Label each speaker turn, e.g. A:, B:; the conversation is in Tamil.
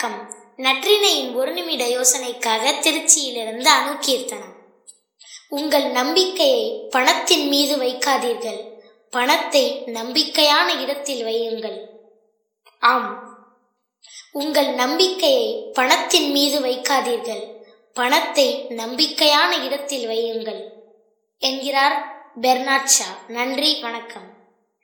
A: வணக்கம். நற்றினையின் ஒரு நிமிட யோசனைக்காக திருச்சியிலிருந்து அணுகீர்த்தனம் உங்கள் நம்பிக்கையை பணத்தின் மீது வைக்காதீர்கள். பணத்தை நம்பிக்கையான இடத்தில் வையுங்கள். ஆம். உங்கள் நம்பிக்கையை பணத்தின் மீது வைக்காதீர்கள். பணத்தை நம்பிக்கையான இடத்தில் வையுங்கள். என்கிறார் பெர்னாட் ஷா. நன்றி வணக்கம்.